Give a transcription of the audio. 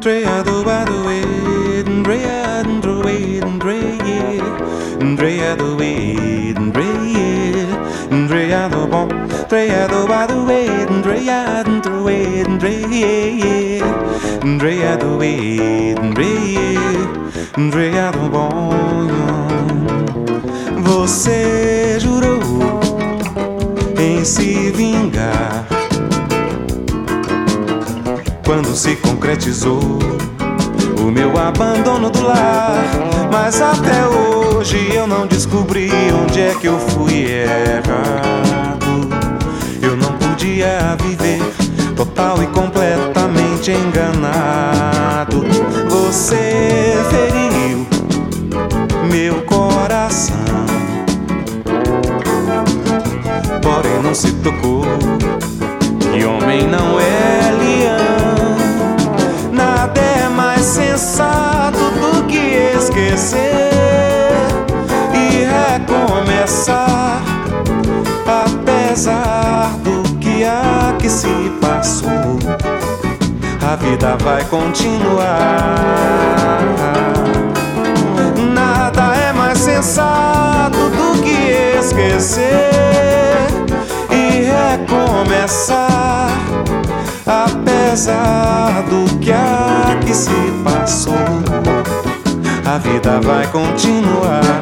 Drea do ba do it, Drea it, Drea, Drea do it, Drea, Drea do bom, Drea do ba do it, Drea it, Drea, Drea do it, Drea, Drea do bom. Você jurou em se vingar quando se concretizou o meu abandono do lar. Mas até hoje eu não descobri onde é que eu fui errado. Eu não podia viver total e completamente enganado. Você feriu meu coração, porém não se tocou. Que homem não é recomeçar, apesar do que há que se passou. A vida vai continuar. Nada é mais sensato do que esquecer e recomeçar apesar do que aqui se passou, a vida vai continuar.